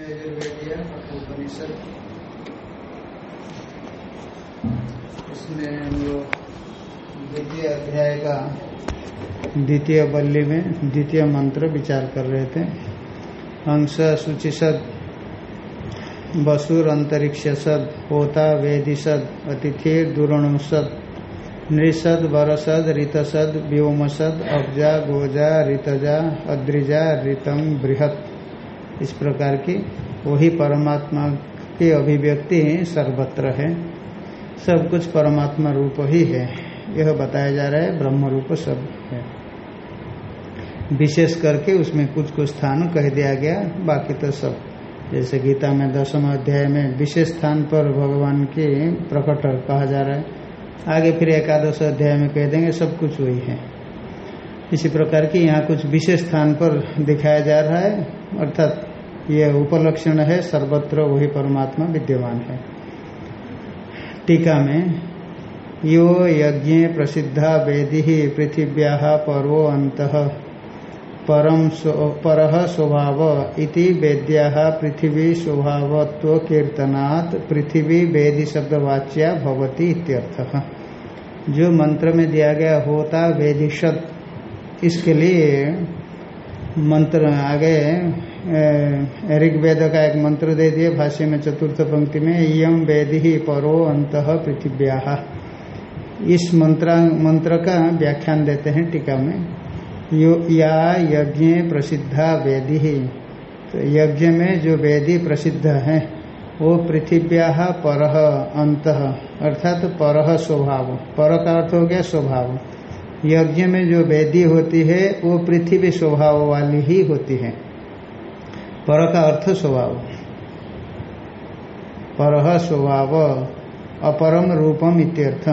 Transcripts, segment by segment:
हम लोग द्वितीय अध्याय का द्वितीय बल्ली में द्वितीय मंत्र विचार कर रहे थे। अंश सूचिसद वसुर अंतरिक्ष सद होता वेदिसद अतिथि दुरणुसद नृसद वरसद ऋतसद व्योमसद अब्जा, गोजा ऋतजा अद्रिजा ऋतम बृहत। इस प्रकार की वही परमात्मा की अभिव्यक्ति सर्वत्र है। सब कुछ परमात्मा रूप ही है। यह बताया जा रहा है ब्रह्म रूप सब है। विशेष करके उसमें कुछ कुछ स्थान कह दिया गया, बाकी तो सब। जैसे गीता में दसम अध्याय में विशेष स्थान पर भगवान की प्रकट कहा जा रहा है। आगे फिर एकादश अध्याय में कह देंगे, सब कुछ वही है। इसी प्रकार की यहाँ कुछ विशेष स्थान पर दिखाया जा रहा है, अर्थात यह उपलक्षण है, सर्वत्र वही परमात्मा विद्यमान है। टीका में, यो यज्ञ प्रसिद्धा वेदि पृथिव्या परो अंत परम पर स्वभाव इति वेद्या पृथ्वी स्वभावत्व कीर्तनात् पृथ्वी वेदी शब्दवाच्या भवती इत्यर्थः। जो मंत्र में दिया गया होता वेदिशत इसके लिए मंत्र आगे ऋग्वेद का एक मंत्र दे दिए, भाष्य में चतुर्थ पंक्ति में यम वेदि ही परो अंत पृथिव्या। इस मंत्र मंत्र का व्याख्यान देते हैं टीका में। यो, या यज्ञ प्रसिद्धा वेदी ही। तो यज्ञ में जो वेदी प्रसिद्ध है, वो पृथिव्या पर अंत, अर्थात तो पर स्वभाव। पर का अर्थ हो गया स्वभाव। यज्ञ में जो वेदी होती है, वो पृथ्वी स्वभाव वाली ही होती है। पर का अर्थ स्वभाव। पर स्वभाव, अपरम रूपम इत्यर्थ।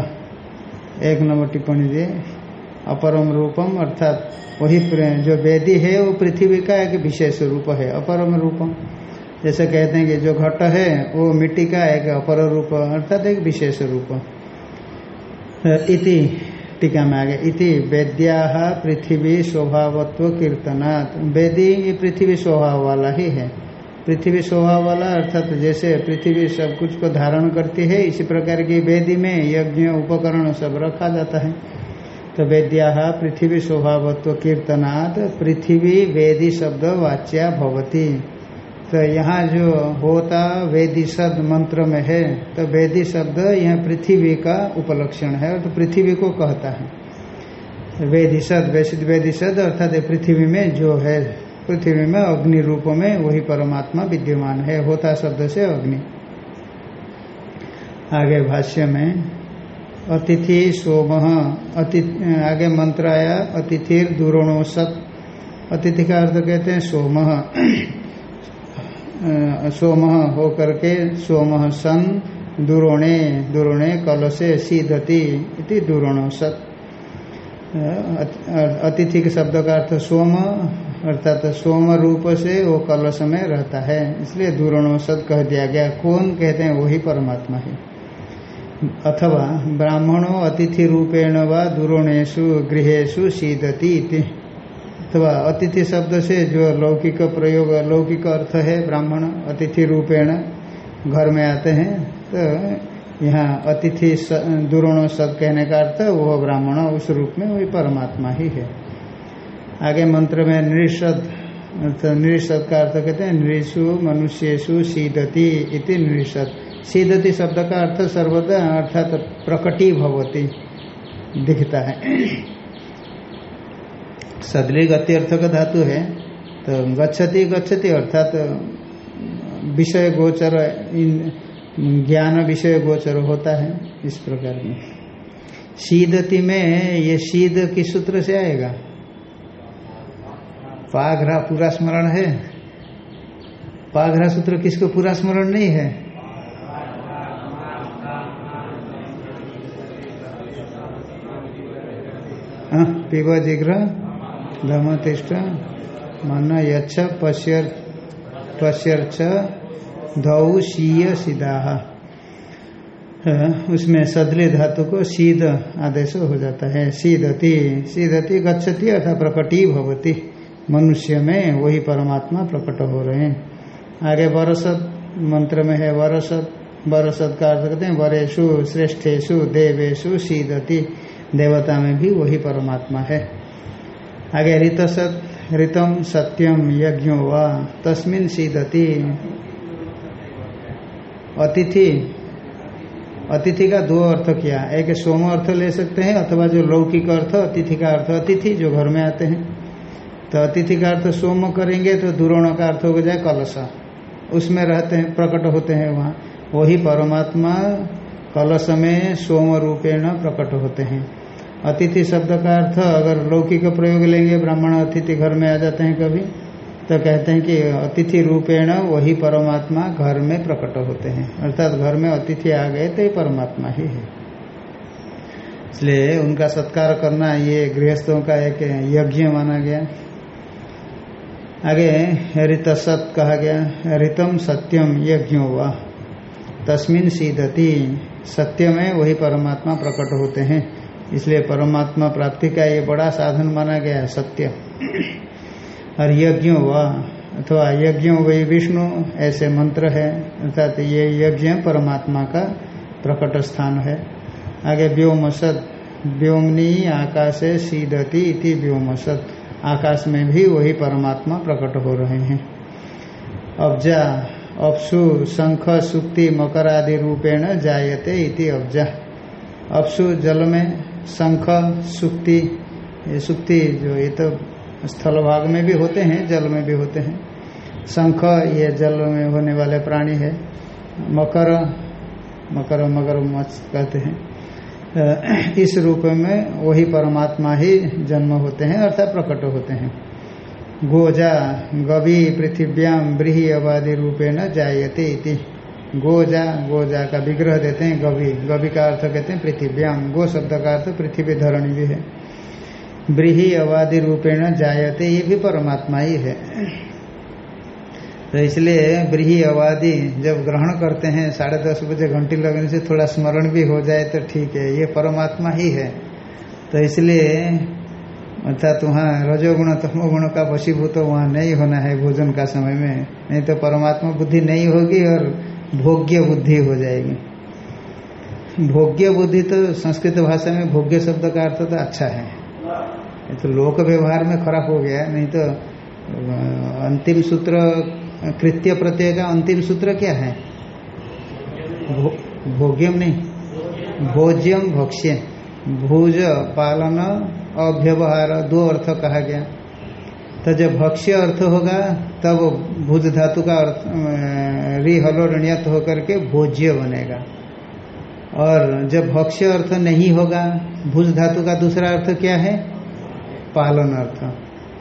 एक नंबर टिप्पणी दिए अपरम रूपम अर्थात वही जो वेदी है, वो पृथ्वी का एक विशेष रूप है, अपरम रूपम। जैसे कहते हैं कि जो घट है, वो मिट्टी का एक अपर रूप, अर्थात एक विशेष रूप। इति टीका में आगे इति वेद्या पृथ्वी स्वभावत्व कीर्तनात्। वेदी ये पृथ्वी स्वभाव वाला ही है। पृथ्वी स्वभाव वाला अर्थात तो जैसे पृथ्वी सब कुछ को धारण करती है, इसी प्रकार की वेदी में यज्ञ, उपकरण सब रखा जाता है। तो वेद्या पृथ्वी स्वभावत्व कीर्तनात् पृथ्वी वेदी शब्द वाच्या भवती। तो यहाँ जो होता वेदी शब्द मंत्र में है तो वेदी शब्द यह पृथ्वी का उपलक्षण है तो पृथ्वी को कहता है। वेदी शब्द वैसिद वेदी शब्द अर्थात पृथ्वी में जो है, पृथ्वी में अग्नि रूप में वही परमात्मा विद्यमान है, होता शब्द से अग्नि। आगे भाष्य में, अतिथि सोम अतिथि आगे मंत्र आया अतिथिर दूरणो सत अतिथि का अर्थ कहते हैं सोम। सोम हो करके सोम सन दुरोणे दुरोणे कलशे सीधति इति सत। अतिथि के शब्द का अर्थ सोम, अर्थात सोम रूप से वो कलश में रहता है। इसलिए दूरणो सत कह दिया गया। कौन कहते हैं? वही परमात्मा है। अथवा ब्राह्मणों अतिथि रूपेण व दुरोणेशु गृहेशु सीदति अथवा अतिथि शब्द से जो लौकिक प्रयोग, लौकिक अर्थ है, ब्राह्मण अतिथि रूपेण घर में आते हैं तो यहाँ अतिथि दुरोण शब्द कहने का अर्थ वो ब्राह्मण उस रूप में वही परमात्मा ही है। आगे मंत्र में नृषद तो नृषद का अर्थ कहते हैं नृषु मनुष्यु सीदति इति नृषद सीदति शब्द का अर्थ सर्वदा अर्थात प्रकटी भवती, दिखता है। सदली गति अर्थ का धातु है तो गच्छति गच्छति अर्थात तो विषय गोचर, इन, ज्ञान विषय गोचर होता है इस प्रकार में। शीदति में ये शीद किस सूत्र से आएगा? पाघरा पूरा स्मरण है। पाघरा सूत्र किसको पूरा स्मरण नहीं है? पिब जिग्र धमतिष्ठ मन पश्यर, पश्यर्च, धौ, शीय सीधा उसमें सदली धातु को सीध आदेश हो जाता है। सीधति सीधति गच्छति अर्थात प्रकटी भवती। मनुष्य में वही परमात्मा प्रकट हो रहे हैं। आगे वरसत मंत्र में है वरसत वरसत का अर्थ कहते हैं वरेशु श्रेष्ठेशु देवेशु सीदति देवता में भी वही परमात्मा है। आगे ऋतसत ऋतम सत्यम यज्ञो व तस्मिन सीदति। अतिथि अतिथि का दो अर्थ किया। एक सोम अर्थ ले सकते हैं, अथवा जो लौकिक अर्थ, अतिथि का अर्थ अतिथि, जो घर में आते हैं। तो अतिथि का अर्थ सोम करेंगे तो दुरोण का अर्थ हो जाए कलशा उसमें रहते हैं, प्रकट होते हैं वहाँ। वही परमात्मा कलश में सोम रूपेण प्रकट होते हैं। अतिथि शब्द का अर्थ, अगर लौकिक प्रयोग लेंगे, ब्राह्मण अतिथि घर में आ जाते हैं कभी तो कहते हैं कि अतिथि रूपेण वही परमात्मा घर में प्रकट होते हैं। अर्थात घर में अतिथि आ गए तो परमात्मा ही है। इसलिए उनका सत्कार करना, ये गृहस्थों का एक यज्ञ माना गया। आगे ऋत सत कहा गया ऋतम सत्यम यज्ञ व। तस्मिन सीधति सत्य में वही परमात्मा प्रकट होते हैं। इसलिए परमात्मा प्राप्ति का ये बड़ा साधन माना गया सत्य। और यज्ञ व अथवा यज्ञ वही विष्णु, ऐसे मंत्र है, अर्थात ये यज्ञ परमात्मा का प्रकट स्थान है। आगे व्योमसद, व्योमनी आकाशे सीदति इति व्योमसद। आकाश में भी वही परमात्मा प्रकट हो रहे हैं। अब्जा, अपसु, शंख, सुक्ति, मकर आदि रूपेण जायते इति अब्जा। अपसु जल में शंख, सुक्ति, ये सुक्ति जो ये तो स्थल भाग में भी होते हैं, जल में भी होते हैं। शंख, ये जल में होने वाले प्राणी है। मकर मकर, मगर मच कहते हैं। इस रूप में वही परमात्मा ही जन्म होते हैं, अर्थात प्रकट होते हैं। गोजा, गवि पृथिव्याम ब्रीही अबादी रूपेण जायते इति। गोजा गोजा का विग्रह देते हैं गवि गवि का अर्थ कहते हैं पृथिव्याम गो शब्द का अर्थ पृथ्वी धरणी भी है। ब्रीही अवादि रूपेण जायते, ये भी परमात्मा ही है। तो इसलिए ब्रीही अवादि जब ग्रहण करते हैं, साढ़े दस बजे घंटी लगने से थोड़ा स्मरण भी हो जाए तो ठीक है, ये परमात्मा ही है। तो इसलिए अर्थात वहाँ रजोगुण, तमोगुण का वशीभूत तो वहाँ नहीं होना है भोजन का समय में। नहीं तो परमात्मा बुद्धि नहीं होगी और भोग्य बुद्धि हो जाएगी। भोग्य बुद्धि तो संस्कृत भाषा में भोग्य शब्द का अर्थ तो अच्छा है। ये तो लोक व्यवहार में खराब हो गया नहीं तो अंतिम सूत्र कृत्य प्रत्यय का अंतिम सूत्र क्या है? भो, भोग्यम नहीं। भोज्यम भक्ष्य। भोज पालन अव्यवहार दो अर्थ कहा गया। तो जब भक्ष्य अर्थ होगा, तब भूज धातु का अर्थ री हलो ऋणियत होकर के भोज्य बनेगा। और जब भक्ष्य अर्थ नहीं होगा, भूज धातु का दूसरा अर्थ क्या है? पालन अर्थ।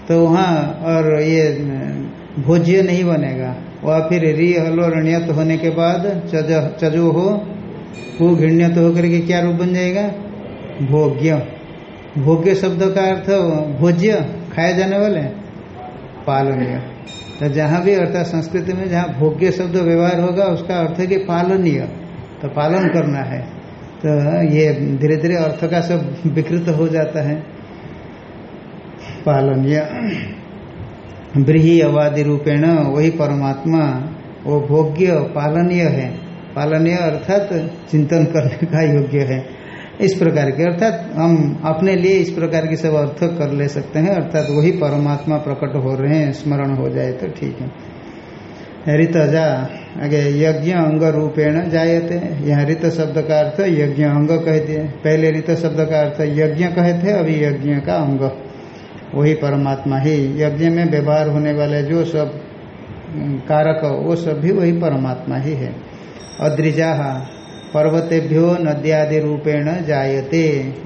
तो वहाँ और ये भोज्य नहीं बनेगा। वह फिर री हलो ऋणियत होने के बाद चज चजो हो वो घृण्यत होकर के क्या रूप बन जाएगा? भोग्य। भोग्य शब्द का अर्थ भोज्य, खाए जाने वाले? पालनीय तो जहाँ भी अर्थात संस्कृति में जहाँ भोग्य शब्द व्यवहार होगा, उसका अर्थ है कि पालनीय। तो पालन करना है। तो ये धीरे धीरे अर्थ का सब विकृत हो जाता है। पालनीय। ब्रीही अवादि रूपेण वही परमात्मा, वो भोग्य पालनीय है। पालनीय अर्थात चिंतन करने का योग्य है। इस प्रकार के, अर्थात हम अपने लिए इस प्रकार की सब अर्थ कर ले सकते हैं, अर्थात वही परमात्मा प्रकट हो रहे हैं, स्मरण हो जाए तो ठीक है। ऋतजा, आगे यज्ञ अंग रूपेण जायते, यहाँ ऋत शब्द का अर्थ यज्ञ अंग कहते हैं। पहले ऋत शब्द का अर्थ यज्ञ कहे थे अभी यज्ञ का अंग। वही परमात्मा ही, यज्ञ में व्यवहार होने वाले जो सब कारक, वो सब भी वही परमात्मा ही है। अद्रिजा पर्वतेभ्यो नद्यादि रूपेण जायते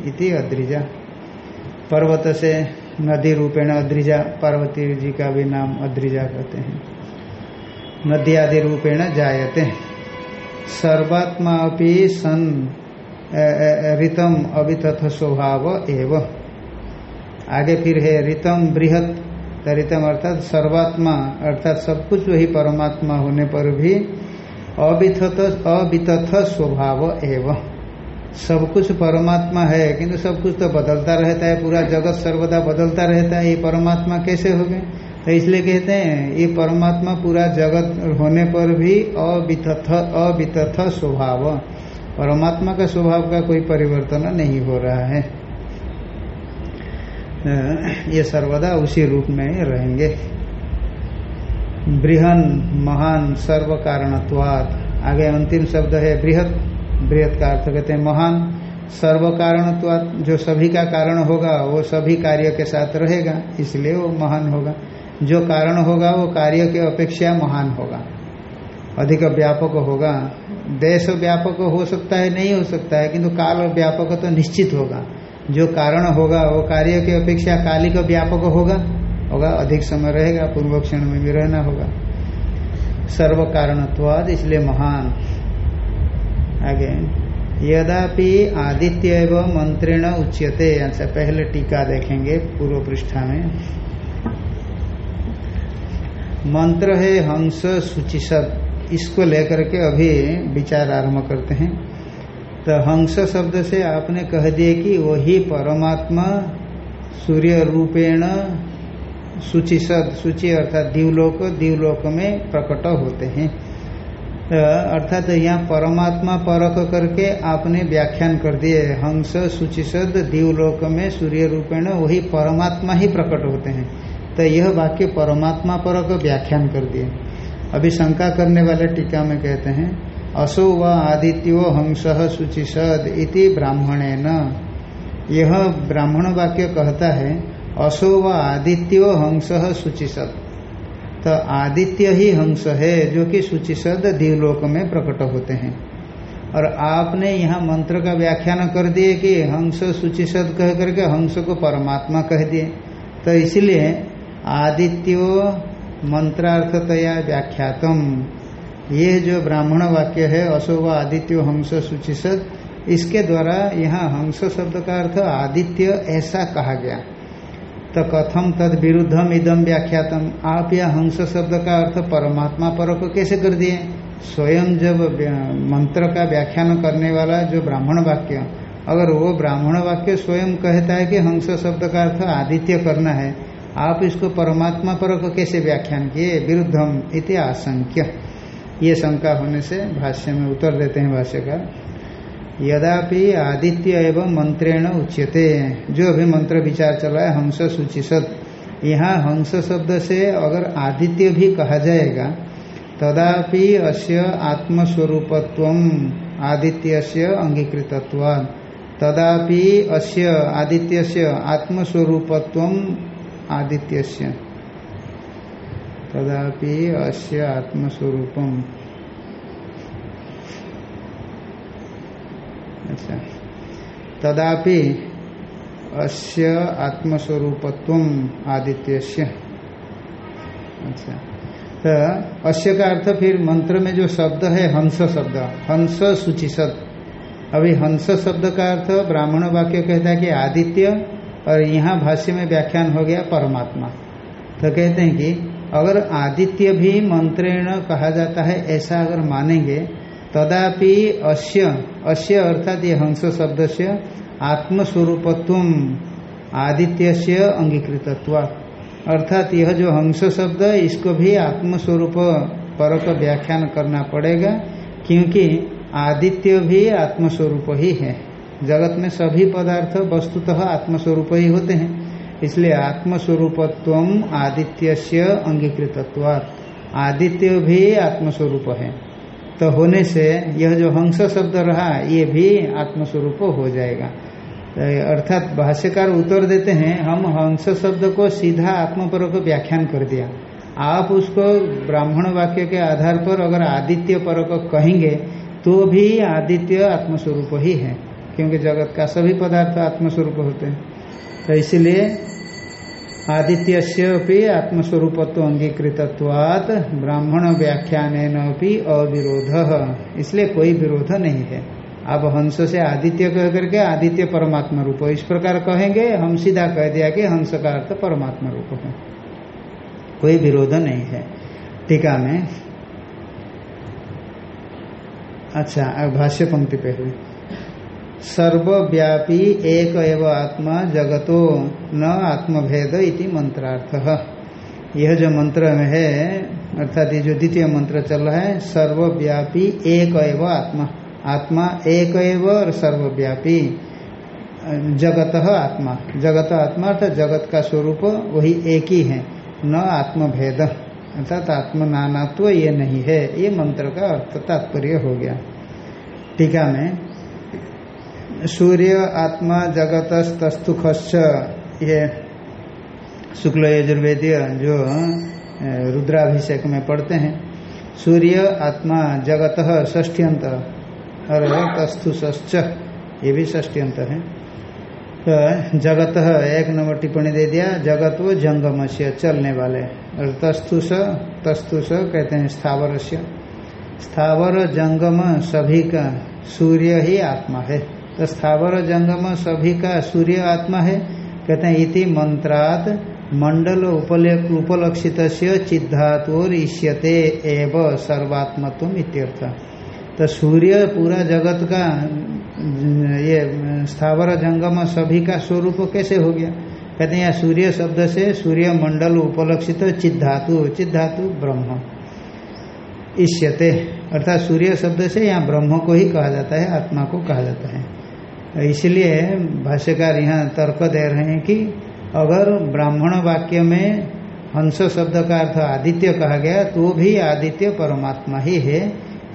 इति अद्रिजा। पर्वत से नदी रूपेण अद्रिजा पार्वती जी का भी नाम अद्रिजा कहते हैं। नद्यादि रूपेण जायते। सर्वात्मा सन ऋतम अभितथ स्वभाव एव। आगे फिर है ऋतम बृहत, ऋतम अर्थात सर्वात्मा, अर्थात सब कुछ वही परमात्मा होने पर भी अविथत अवितथ स्वभाव एवं। सब कुछ परमात्मा है, किंतु सब कुछ तो बदलता रहता है, पूरा जगत सर्वदा बदलता रहता है, ये परमात्मा कैसे हो गए तो इसलिए कहते हैं, ये परमात्मा पूरा जगत होने पर भी अवितथ अवितथ स्वभाव। परमात्मा का स्वभाव का कोई परिवर्तन नहीं हो रहा है। ये सर्वदा उसी रूप में रहेंगे। बृहन, महान सर्व कारणत्वाद आगे अंतिम शब्द है बृहत। बृहत का अर्थ कहते हैं महान। सर्व कारण जो सभी का कारण होगा, वो सभी कार्य के साथ रहेगा, इसलिए वो महान होगा। जो कारण होगा, वो कार्य के अपेक्षा महान होगा। अधिक व्यापक होगा। देश व्यापक हो सकता है, नहीं हो सकता है, किंतु काल व्यापक तो निश्चित होगा। जो कारण होगा, वो कार्य के अपेक्षा कालिक व्यापक होगा। होगा, अधिक समय रहेगा, पूर्व क्षण में भी रहना होगा। सर्व कारणत्वाद इसलिए महान। आगे, यदापि आदित्य एवं मंत्रेण उच्यते अच्छा पहले टीका देखेंगे पूर्व पृष्ठा में। मंत्र है हंस सूचिशत इसको लेकर के अभी विचार आरंभ करते हैं। तो हंस शब्द से आपने कह दिए कि वही परमात्मा सूर्य रूपेण सूचिशद सूचि अर्थात दिवलोक दिवलोक में प्रकट होते हैं। अर्थात यहाँ परमात्मा परक करके आपने व्याख्यान कर दिए हंस सूचिशद दिवलोक में सूर्य रूपेण वही परमात्मा ही प्रकट होते हैं। तो यह वाक्य परमात्मा परक व्याख्यान कर दिए। अभी शंका करने वाले टीका में कहते हैं, असो व आदित्यो हंस शुचिषद इति ब्राह्मणे न यह ब्राह्मण वाक्य कहता है असो व आदित्यो हंस शुचिषद तो आदित्य ही हंस है, जो कि शुचिषद दिवलोक में प्रकट होते हैं। और आपने यहाँ मंत्र का व्याख्यान कर दिए कि हंस शुचिषद कह करके हंस को परमात्मा कह दिए। तो इसलिए आदित्यो मंत्रार्थतया व्याख्यातम। ये जो ब्राह्मण वाक्य है अशोभ आदित्य हंस सूचिसद इसके द्वारा यहाँ हंस शब्द का अर्थ आदित्य ऐसा कहा गया। तो कथम तद विरुद्धम इदम व्याख्यातम। आप यह हंस शब्द का अर्थ परमात्मा पर को कैसे कर दिए? स्वयं जब मंत्र का व्याख्यान करने वाला जो ब्राह्मण वाक्य, अगर वो ब्राह्मण वाक्य स्वयं कहता है कि हंस शब्द का अर्थ आदित्य करना है, आप इसको परमात्मा पर को कैसे व्याख्यान किए? विरुद्धम इति आशंक्य। ये शंका होने से भाष्य में उत्तर देते हैं भाष्य का यदापि आदित्य एवं मंत्रेण उच्यते। जो अभी मंत्र विचार चला है हंस सूचिसद यहाँ हंस शब्द से अगर आदित्य भी कहा जाएगा, तदापि अस्य आत्मस्वरूपत्व आदित्य से अंगीकृतत्व तदापि अस्य आदित्य से आत्मस्वरूपत्व आदित्य तदापि अस्य आत्मस्वरूपम। अच्छा तदापि अस्य आत्मस्वरूपत्व आदित्य अच्छा। तो अश्य का अर्थ फिर मंत्र में जो शब्द है, हंस शब्द। हंस सूचिशद अभी हंस शब्द का अर्थ ब्राह्मण वाक्य कहता है कि आदित्य, और यहाँ भाष्य में व्याख्यान हो गया परमात्मा। तो कहते हैं कि अगर आदित्य भी मंत्रेण कहा जाता है, ऐसा अगर मानेंगे तदापि अश्य अश्य अर्थात ये हंस शब्द से आत्मस्वरूपत्व आदित्य से अंगीकृतत्व अर्थात यह जो हंस शब्द, इसको भी आत्मस्वरूप पर का व्याख्यान करना पड़ेगा, क्योंकि आदित्य भी आत्मस्वरूप ही है। जगत में सभी पदार्थ वस्तुतः आत्मस्वरूप ही होते हैं। इसलिए आत्मस्वरूपत्व आदित्य से अंगीकृतत्व आदित्य भी आत्मस्वरूप है। तो होने से यह जो हंस शब्द रहा, ये भी आत्मस्वरूप हो जाएगा। तो अर्थात भाष्यकार उत्तर देते हैं, हम हंस शब्द को सीधा आत्म पर व्याख्यान कर दिया। आप उसको ब्राह्मण वाक्य के आधार पर अगर आदित्य पर कहेंगे तो भी आदित्य आत्मस्वरूप ही है, क्योंकि जगत का सभी पदार्थ आत्मस्वरूप होते हैं। तो इसलिए आदित्य से आत्मस्वरूपत्व अंगीकृतत्वात ब्राह्मण व्याख्यान अविरोध। इसलिए कोई विरोध नहीं है। अब हंस से आदित्य कह करके आदित्य परमात्मा रूप इस प्रकार कहेंगे, हम सीधा कह दिया कि हंस का अर्थ परमात्मा रूप है। कोई विरोध नहीं है। टीका में। अच्छा भाष्य पंक्ति पहले सर्वव्यापी एक एव आत्मा जगतो न आत्मभेद इति मंत्रार्थ। यह जो मंत्र में है, अर्थात ये जो द्वितीय मंत्र चल रहा है, सर्वव्यापी एक एव आत्मा। आत्मा एक एव और सर्वव्यापी। जगत आत्मा। जगत आत्मा अर्थात जगत का स्वरूप वही एक ही है, न आत्मभेद। अर्थात आत्म नानात्व ये नहीं है। ये मंत्र का अर्थ तात्पर्य हो गया। टीका में सूर्य आत्मा जगत तस्तुख ये शुक्ल यजुर्वेदीय जो रुद्राभिषेक में पढ़ते हैं। सूर्य आत्मा जगत ष्ठ्यंत और तस्तुष्च ये भी ष्ठ्यंत है। तो जगत एक नंबर टिप्पणी दे दिया जगत वो जंगम से चलने वाले। और तस्तुष तस्तुष कहते हैं स्थावर से स्थावर जंगम सभी का सूर्य ही आत्मा है। तो स्थावर जंगम सभी का सूर्य आत्मा है। कहते हैं, इति मंत्रात मंडल उपलक्षित चिद्धातोर ईष्यते एव सर्वात्मत्व इत्यर्थ। तो सूर्य पूरा जगत का, ये स्थावर जंगम सभी का स्वरूप कैसे हो गया? कहते हैं सूर्य शब्द से सूर्य मंडल उपलक्षित चिद्धातु चिद्धातु ब्रह्म। ईष्यते, अर्थात सूर्य शब्द से यहाँ ब्रह्म को ही कहा जाता है, आत्मा को कहा जाता है। इसलिए भाष्यकार यहाँ तर्क दे रहे हैं कि अगर ब्राह्मण वाक्य में हंस शब्द का अर्थ आदित्य कहा गया तो भी आदित्य परमात्मा ही है,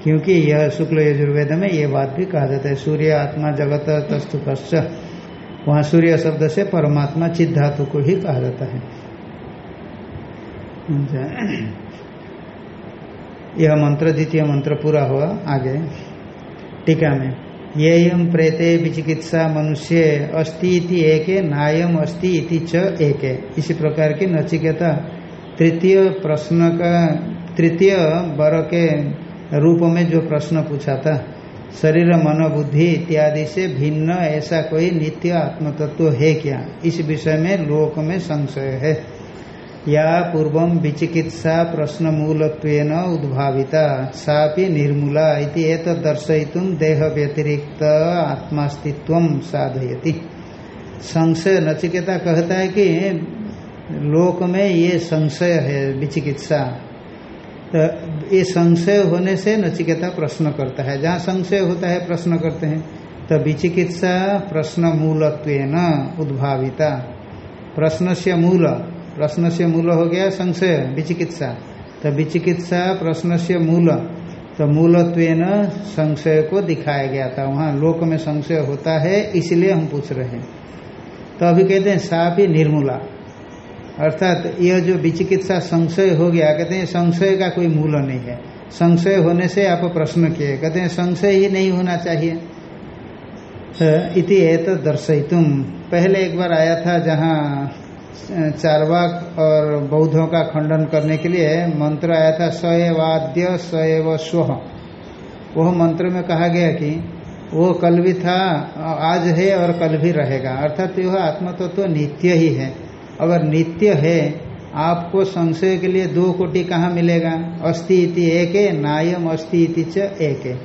क्योंकि यह शुक्ल यजुर्वेद में ये बात भी कहा जाता है, सूर्य आत्मा जगत तस्तु पश्च वहाँ सूर्य शब्द से परमात्मा चित धातु को ही कहा जाता है। यह मंत्र, द्वितीय मंत्र पूरा हुआ आगे। टीका में। ये प्रेते विचिकित्सा मनुष्य अस्ति इति एक नायम अस्ति इति च एक। इसी प्रकार की नचिकेता तृतीय प्रश्न का, तृतीय वर के रूप में जो प्रश्न पूछा था शरीर, मन, बुद्धि इत्यादि से भिन्न ऐसा कोई नित्य आत्मतत्व है क्या? इस विषय में लोक में संशय है। या पूर्व विचिकित्सा प्रश्न मूलत्वेन उद्भाविता, सापि निर्मूला एक दर्शयितुम देह व्यतिरिक्त आत्मास्तित्व साधयति। संशय नचिकेता कहता है कि लोक में ये संशय है, विचिकित्सा। तो ये संशय होने से नचिकेता प्रश्न करता है। जहाँ संशय होता है, प्रश्न करते हैं। तो विचिकित्सा प्रश्न मूलत्व न उद्भाविता। प्रश्न से मूल। प्रश्न से मूल हो गया संशय, विचिकित्सा। तो विचिकित्सा प्रश्न से मूल। तो मूलत्व संशय को दिखाया गया था। वहाँ लोक में संशय होता है, इसलिए हम पूछ रहे हैं। तो अभी कहते हैं ही निर्मूला। अर्थात यह जो विचिकित्सा संशय हो गया, कहते हैं संशय का कोई मूल नहीं है। संशय होने से आप प्रश्न किए। कहते हैं, संशय ही नहीं होना चाहिए। इति तो दर्शय तुम पहले एक बार आया था जहाँ चारवाक और बौद्धों का खंडन करने के लिए मंत्र आया था सएवाद्य सएव स्व वह मंत्र में कहा गया कि वो कल भी था, आज है और कल भी रहेगा। अर्थात यह आत्म तो नित्य ही है। अगर नित्य है, आपको संशय के लिए दो कोटि कहाँ मिलेगा? अस्थि इति एक है नायम अस्थि इति च एक।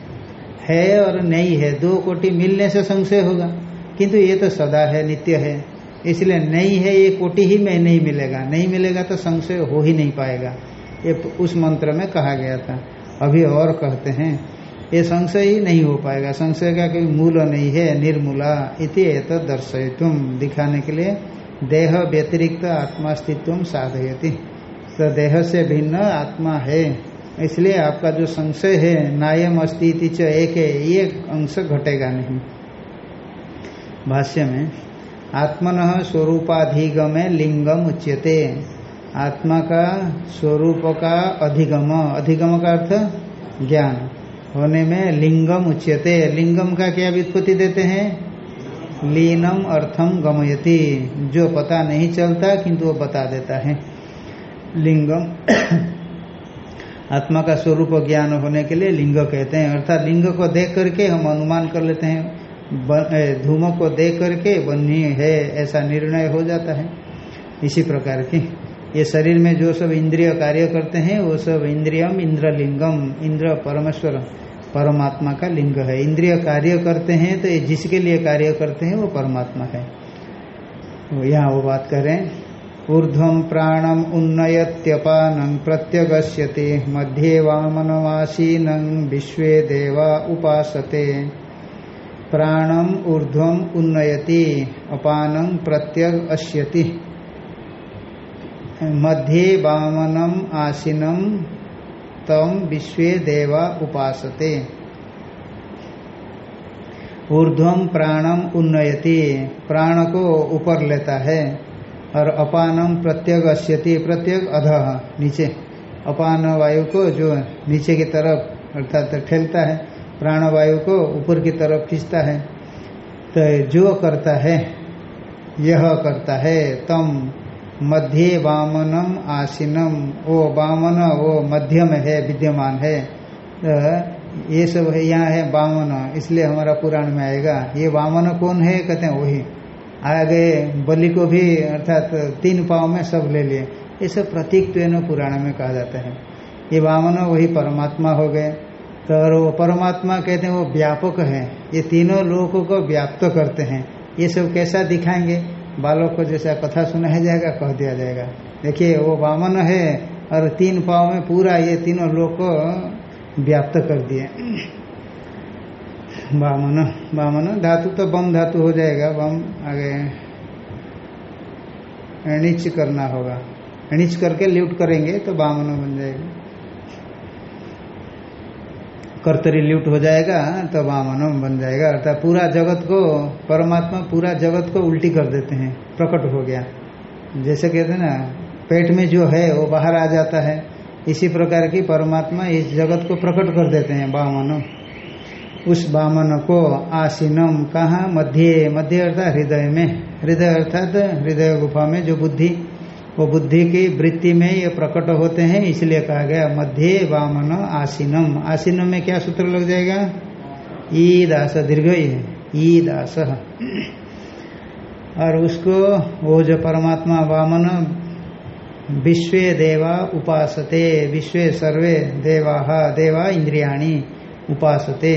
है और नहीं है, दो कोटि मिलने से संशय होगा। किंतु ये तो सदा है, नित्य है। इसलिए नहीं है ये कोटि ही में नहीं मिलेगा। नहीं मिलेगा तो संशय हो ही नहीं पाएगा। ये उस मंत्र में कहा गया था। अभी और कहते हैं, ये संशय ही नहीं हो पाएगा। संशय का कोई मूल नहीं है, निर्मूला इति दर्शय तुम दिखाने के लिए देह व्यतिरिक्त आत्मास्तित्व साधयति। तो देह से भिन्न आत्मा है। इसलिए आपका जो संशय है, नायम अस्तित्व एक है, ये अंश घटेगा नहीं। भाष्य में आत्मन स्वरूपाधिगम लिंगम उच्यते। आत्मा का स्वरूप का अधिगम। अधिगम का अर्थ ज्ञान। होने में लिंगम उच्यते। लिंगम का क्या व्युत्पत्ति देते हैं? लीनम अर्थम गमयति। जो पता नहीं चलता, किंतु वो बता देता है। लिंगम आत्मा का स्वरूप ज्ञान होने के लिए लिंग कहते हैं। अर्थात लिंग को देख करके हम अनुमान कर लेते हैं। धूमों को दे करके बन्नी है, ऐसा निर्णय हो जाता है। इसी प्रकार की, ये शरीर में जो सब इंद्रिय कार्य करते हैं, वो सब इंद्रियम इंद्रलिंगम, इंद्र परमेश्वर, परमात्मा का लिंग है। इंद्रिय कार्य करते हैं तो ये जिसके लिए कार्य करते हैं, वो परमात्मा है। यहाँ वो बात करें ऊर्ध्व प्राणम उन्नयत्यपानं प्रत्यगस्यति मध्ये वामनवासीनं विश्वे देवा उपासते। प्राणम ऊर्ध्वम उन्नयति अपानं प्रत्यग अस्यति मध्ये वामनम आसीनम, तम विश्वे देवा उपासते। ऊर्ध्वम प्राणम उन्नयति प्राण को ऊपर लेता है, और अपानम प्रत्यग अस्यति प्रत्यग अध, नीचे। अपान वायु को जो नीचे की तरफ़, अर्थात ठेलता है प्राण वायु को ऊपर की तरफ़ खींचता है तो जो करता है, यह करता है, तम मध्य वामनम आसीनम वो वामन वो मध्य में है, विद्यमान है। तो ये सब है, यहाँ है वामन, इसलिए हमारा पुराण में आएगा, ये वामन कौन है, कहते हैं वही। आगे बलि को भी, अर्थात तीन पाव में सब ले लिए। ये सब प्रतीक पुराण में कहा जाता है। ये वामन वही परमात्मा हो गए। तो और वो परमात्मा कहते हैं, वो व्यापक है। ये तीनों लोगों को व्याप्त करते हैं। ये सब कैसा दिखाएँगे? बालों को जैसा कथा सुनाया जाएगा, कह दिया जाएगा। देखिए, वो वामन है और तीन पाव में पूरा ये तीनों लोग को व्याप्त कर दिए। वामन वामन, धातु तो बम धातु हो जाएगा, बम आगे नीच करना होगा। नीच करके ल्यूट करेंगे तो वामन बन जाएगा। कर्तरी ल्यूट हो जाएगा तो वामन बन जाएगा। अर्थात पूरा जगत को, परमात्मा पूरा जगत को उल्टी कर देते हैं, प्रकट हो गया। जैसे कहते हैं ना, पेट में जो है, वो बाहर आ जाता है। इसी प्रकार की परमात्मा इस जगत को प्रकट कर देते हैं, वामन। उस वामन को आसीनम कहाँ, मध्य मध्य अर्थात हृदय में। हृदय अर्थात हृदय गुफा में जो बुद्धि वो बुद्धि की वृत्ति में ये प्रकट होते हैं, इसलिए कहा गया मध्य वामन आसीनम। आसीनम में क्या सूत्र लग जाएगा? ई दास दीर्घ ही दास और उसको वो जो परमात्मा वामन, विश्व देवा उपासते, विश्व सर्वे देवा देवा इंद्रियाणी उपासते।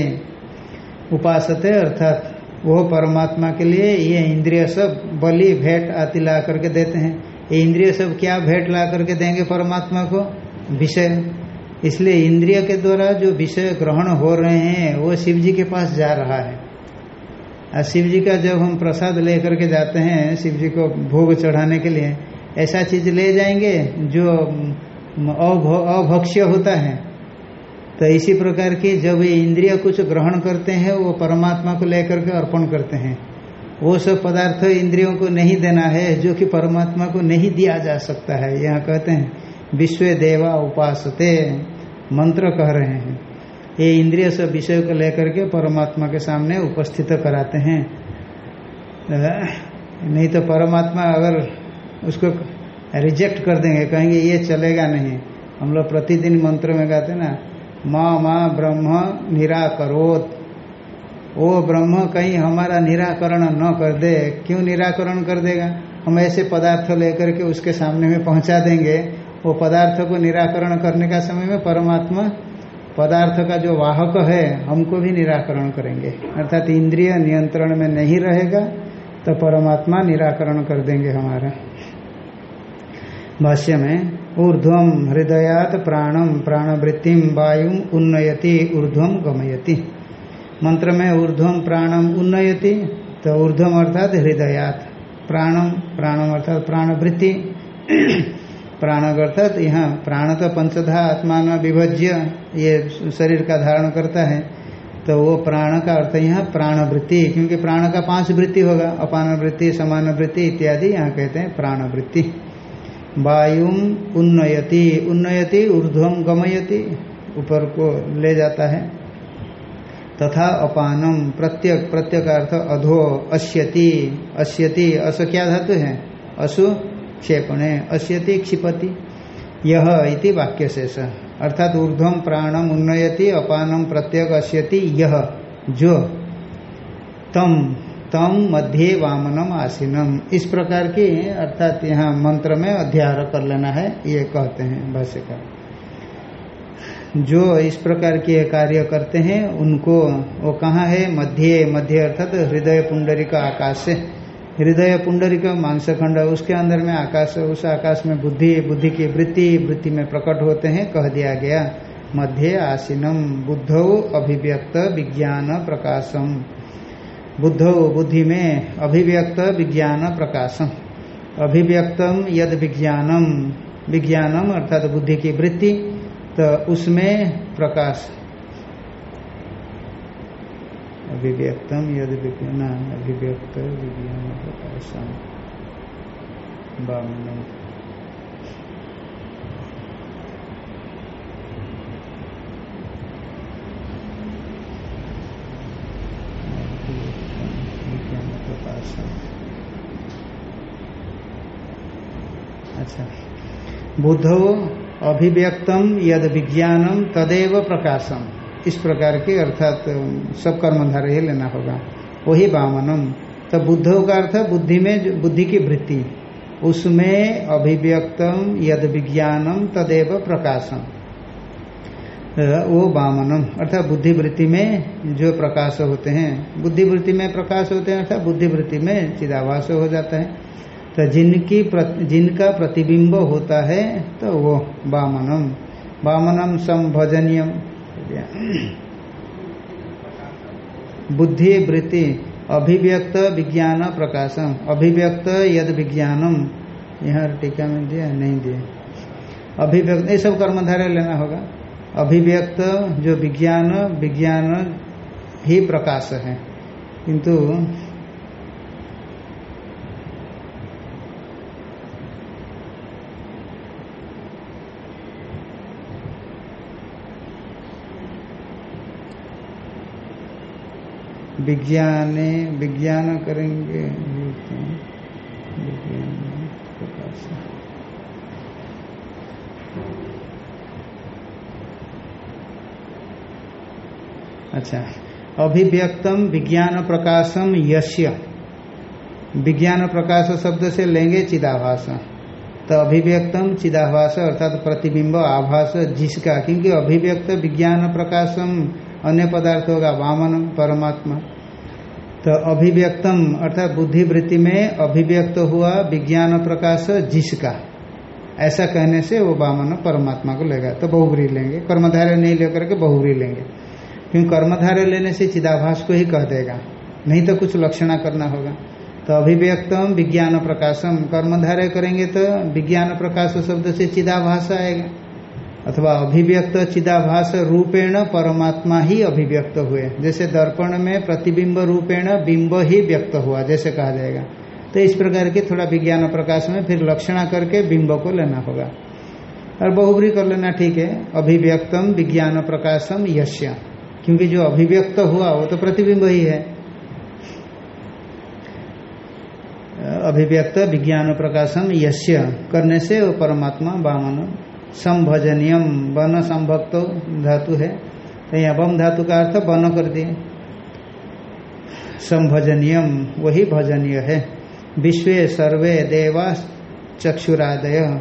उपासते अर्थात वो परमात्मा के लिए ये इंद्रिय सब बलि, भेंट आदि ला करके देते हैं। ये इंद्रिय सब क्या भेंट ला करके देंगे परमात्मा को? विषय। इसलिए इंद्रिय के द्वारा जो विषय ग्रहण हो रहे हैं, वो शिव जी के पास जा रहा है। और शिव जी का जब हम प्रसाद लेकर के जाते हैं शिव जी को भोग चढ़ाने के लिए, ऐसा चीज़ ले जाएँगे जो अभक्ष्य होता है। तो इसी प्रकार की जब ये इंद्रिय कुछ ग्रहण करते हैं, वो परमात्मा को लेकर के अर्पण करते हैं। वो सब पदार्थ इंद्रियों को नहीं देना है, जो कि परमात्मा को नहीं दिया जा सकता है। यहाँ कहते हैं, विश्व देवा उपासते, मंत्र कह रहे हैं। ये इंद्रिय सब विषय को लेकर के परमात्मा के सामने उपस्थित कराते हैं। नहीं तो परमात्मा अगर उसको रिजेक्ट कर देंगे, कहेंगे, ये चलेगा नहीं। हम लोग प्रतिदिन मंत्र में गाते ना, माँ माँ, ब्रह्म निराकरोत। वो ब्रह्म कहीं हमारा निराकरण न कर दे, क्यों निराकरण कर देगा? हम ऐसे पदार्थ लेकर के उसके सामने में पहुँचा देंगे। वो पदार्थ को निराकरण करने का समय में परमात्मा पदार्थ का जो वाहक है, हमको भी निराकरण करेंगे। अर्थात इंद्रिय नियंत्रण में नहीं रहेगा तो परमात्मा निराकरण कर देंगे हमारा। भाष्य में ऊर्ध्वम हृदयात प्राणम प्राणवृत्तिम वायु उन्नयति ऊर्ध्वम गमयति। मंत्र में ऊर्ध्वम प्राणम उन्नयति तो ऊर्ध्वम अर्थात हृदयात। प्राणम प्राणम अर्थात प्राणवृत्ति। प्राण अर्थात यहाँ प्राण तो पंचधा आत्मान विभज्य ये शरीर का धारण करता है तो वो प्राण का अर्थ यहाँ प्राण वृत्ति क्योंकि प्राण का पाँच वृत्ति होगा। अपान वृत्ति समान वृत्ति इत्यादि यहाँ कहते हैं प्राण वृत्ति वायुम उन्नयति उन्नयति ऊर्ध्वम गमयति, ऊपर को ले जाता है। तथा अपानम, प्रत्यक प्रत्यक अर्थ अधो, अश्यति अश्यति, अस क्या धातु है? असु क्षेपणे, अश्यति, क्षिपति। यह इति वाक्य शेष अर्थात ऊर्ध्वम प्राणम उन्नयति, अपानम, प्रत्यक, अश्यति, यह, जो, तम तम मध्य वामनम, आसीनम। इस प्रकार की, अर्थात यहाँ मंत्र में अध्याय कर लेना है, ये कहते हैं भाष्यकार। जो इस प्रकार के कार्य करते हैं, उनको, वो कहाँ है? मध्य मध्य अर्थात तो हृदय का आकाश से। हृदय पुंडरिक मांसखंड, उसके अंदर में आकाश, उस आकाश में बुद्धि बुद्धि की वृत्ति वृत्ति में प्रकट होते हैं, कह दिया गया। मध्य आसीनम, बुद्धौ अभिव्यक्त विज्ञान प्रकाशम। बुद्धौ बुद्धि में अभिव्यक्त विज्ञान प्रकाशम। अभिव्यक्तम यद विज्ञानम। विज्ञानम अर्थात बुद्धि की वृत्ति। तो उसमें प्रकाश अभिव्यक्तम यद विज्ञान अभिव्यक्त विज्ञान प्रकाशम। अच्छा। बुद्धो अभिव्यक्तम यद विज्ञानम तदेव प्रकाशम। इस प्रकार के अर्थात सब कर्मधारय ही लेना होगा। वही वामनम तो बुद्धों का अर्थ, बुद्धि में बुद्धि की वृत्ति। उसमें अभिव्यक्तम यद विज्ञानम तदेव प्रकाशम। वो वामनम अर्थात बुद्धिवृत्ति में जो प्रकाश होते हैं बुद्धिवृत्ति में प्रकाश होते हैं, अर्थात बुद्धिवृत्ति में चिदाभास हो जाता है। तो जिनकी जिनका प्रतिबिंब होता है तो वो वामनम वामनम संभजनियम। बुद्धि, वृत्ति, अभिव्यक्त विज्ञान प्रकाशम। अभिव्यक्त यद विज्ञानम। यहाँ टीका में दिया, नहीं दिया। अभिव्यक्त, ये सब कर्मधारय लेना होगा। अभिव्यक्त जो विज्ञान विज्ञान ही प्रकाश है। किंतु विज्ञान विज्ञान करेंगे अच्छा अभिव्यक्तम विज्ञान प्रकाशम यश्य। विज्ञान प्रकाश शब्द से लेंगे चिदाभास। तो अभिव्यक्तम चिदाभास अर्थात प्रतिबिंब आभास जिसका, क्योंकि अभिव्यक्त विज्ञान प्रकाशम अन्य पदार्थ होगा वामन, परमात्मा। तो अभिव्यक्तम, अर्थात बुद्धि वृत्ति में अभिव्यक्त हुआ विज्ञान प्रकाश जिसका। ऐसा कहने से वो वामन परमात्मा को लेगा। तो बहुग्री लेंगे। कर्मधारय नहीं लेकर के बहुग्री लेंगे। क्योंकि कर्मधारय लेने से चिदाभास को ही कह देगा। नहीं तो कुछ लक्षणा करना होगा। तो अभिव्यक्तम, विज्ञान प्रकाशम। कर्मधारय करेंगे तो विज्ञान प्रकाश शब्द से चिदाभास आएगा। अथवा अभिव्यक्त चिदाभास रूपेण परमात्मा ही अभिव्यक्त हुए। जैसे दर्पण में प्रतिबिंब रूपेण बिंब ही व्यक्त हुआ, जैसे कहा जाएगा। तो इस प्रकार के थोड़ा विज्ञान प्रकाश में फिर लक्षणा करके बिंब को लेना होगा। और बहुबरी कर लेना, ठीक है। अभिव्यक्तम विज्ञान प्रकाशम यश्य। क्योंकि जो अभिव्यक्त हुआ, वो तो प्रतिबिंब ही है। अभिव्यक्त विज्ञान प्रकाशम यश्य। करने से वो परमात्मा वामन संभजनियम वन संभक्त धातु है। तो यहाँ बम धातु का अर्थ वन कर दिए। संभजनियम, वही भजनीय है। विश्व सर्वे देवा चक्षुरादय।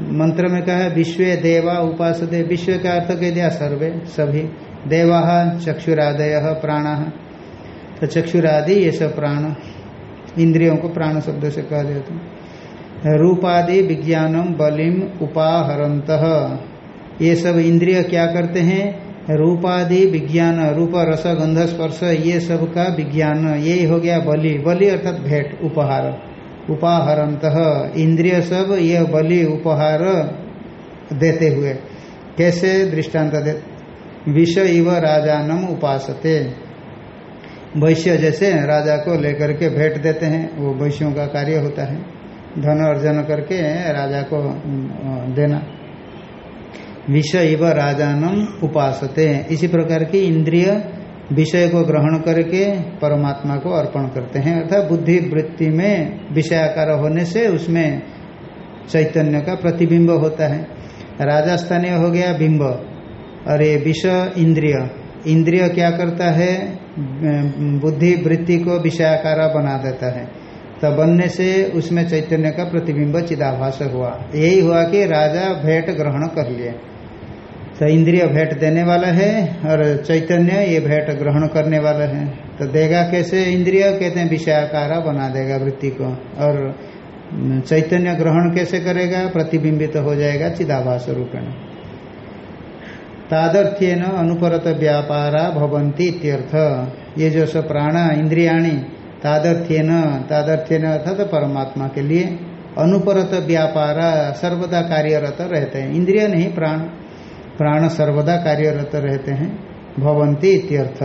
मंत्र में कहा है, विश्व देवा उपास विश्व का अर्थ कह दिया, सर्वे, सभी। देवा चक्षुरादय, प्राण। तो चक्षुरादि, ये सब प्राण। इंद्रियों को प्राण शब्द से कह देते हैं रूपादि विज्ञानम बलिम उपाहरंत ये सब इंद्रिय क्या करते हैं? रूपादि विज्ञान, रूप, रस, गंध, स्पर्श, ये सब का विज्ञान। यही हो गया बलि। बलि अर्थात भेंट, उपहार। उपाहरंत इंद्रिय सब ये बलि, उपहार देते हुए। कैसे? दृष्टांत दे। विष इव राजानम उपासते। वैश्य जैसे राजा को लेकर के भेंट देते हैं, वो वैश्यों का कार्य होता है। धन अर्जन करके राजा को देना। विषय इव राजानम उपासते। इसी प्रकार की इंद्रिय विषय को ग्रहण करके परमात्मा को अर्पण करते हैं। अर्थात बुद्धि वृत्ति में विषयाकार होने से उसमें चैतन्य का प्रतिबिंब होता है। राजा स्थानीय हो गया, बिंब। और ये विष इंद्रिय। इंद्रिय क्या करता है? बुद्धि वृत्ति को विषयाकार बना देता है। तो बनने से उसमें चैतन्य का प्रतिबिंब चिदाभास हुआ। यही हुआ कि राजा भेंट ग्रहण कर लिए। तो इंद्रिय भेंट देने वाला है और चैतन्य ये भेंट ग्रहण करने वाला है। तो देगा कैसे? इंद्रिय कहते हैं विषयाकारा बना देगा वृत्ति को। और चैतन्य ग्रहण कैसे करेगा? प्रतिबिंबित तो हो जाएगा चिदाभास रूपेण। तादर्थ्य अनुपरत व्यापारा भवंती इत्यर्थ। ये जो सब प्राण, इंद्रियाणी तादर्थ्य न तादर्थ्य न अर्थात तो परमात्मा के लिए अनुपरत व्यापारा, सर्वदा कार्यरत रहते हैं। इंद्रिय नहीं, प्राण प्राण सर्वदा कार्यरत रहते हैं। भवंती इत्यर्थ।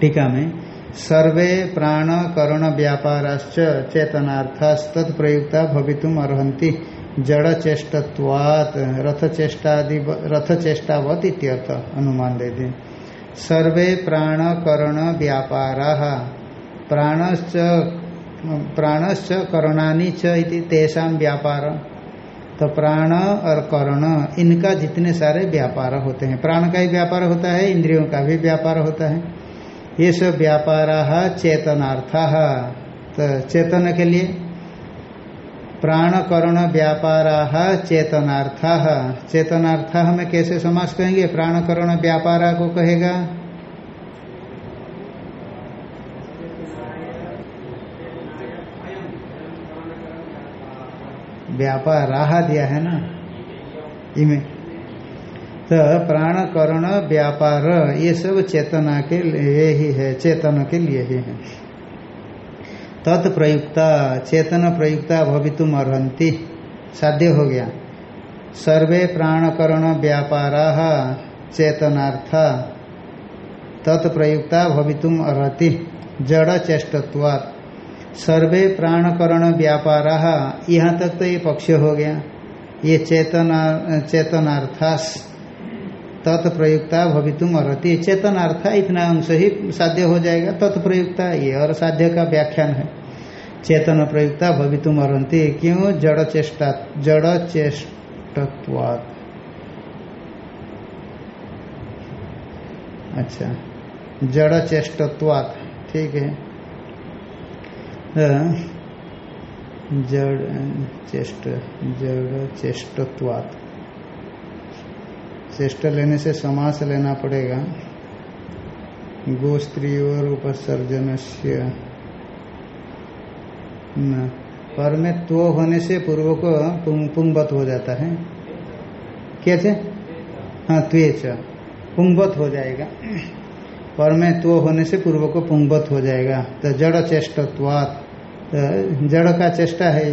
टीका में, सर्वे प्राण करण व्यापाराश्च चेतनार्थास्तद प्रयुक्ता भवितुम अर्हन्ति। जड़ चेष्टत्वात्, रथ चेष्टादि रथ चेष्टावत इत्यर्थ अनुमान दे दें। सर्वे प्राण करण व्यापारा। प्राणश्च प्राणश्च करणानी च तेषाम व्यापार। तो प्राण और करण, इनका जितने सारे व्यापार होते हैं। प्राण का ही व्यापार होता है, इंद्रियों का भी व्यापार होता है। ये सब व्यापार चेतनार्थ। तो चेतन के लिए प्राण, कर्ण, व्यापार चेतनार्थ। चेतनार्थ में कैसे समास कहेंगे? प्राण, करण, व्यापार को कहेगा। व्यापार, राह दिया है ना? इमें। तो प्राण, करण, व्यापार, ये सब चेतना के लिए ही है, चेतन के लिए ही है। तत्प्रयुक्ता चेतन प्रयुक्ता भवितुम अर्हंती साध्य हो गया। सर्वे प्राण, करण, व्यापारा चेतनार्थ। तत्प्रयुक्ता भवितुम अर्ति जड़ चेष्टत्वात्। सर्वे प्राण करण व्यापारा यहाँ तक तो ये पक्ष हो गया। ये चेतना, चेतनार्थास तत्प्रयुक्ता भवितुम अर्ति चेतनार्थ, इतना अंश ही साध्य हो जाएगा, तत्प्रयुक्ता ये और साध्य का व्याख्यान है। चेतन प्रयुक्ता भवितुम अर्ति क्यों? जड़ चेष्टा, जड़ चेष्टत्वात्। अच्छा। जड़ चेष्टत्वात्। ठीक है। जड़ चेष्ट जड़ चेष्ट लेने से समास लेना पड़ेगा। गो स्त्री और उपसर्जन से पर में तो होने से पूर्व को पुंगवत हो जाता है। कैसे हाँ त्वेच पुंगवत हो जाएगा। पर में तो होने से पूर्व को पुंगवत हो जाएगा। तो जड़ चेष्टत्वात। तो जड़ का चेष्टा है।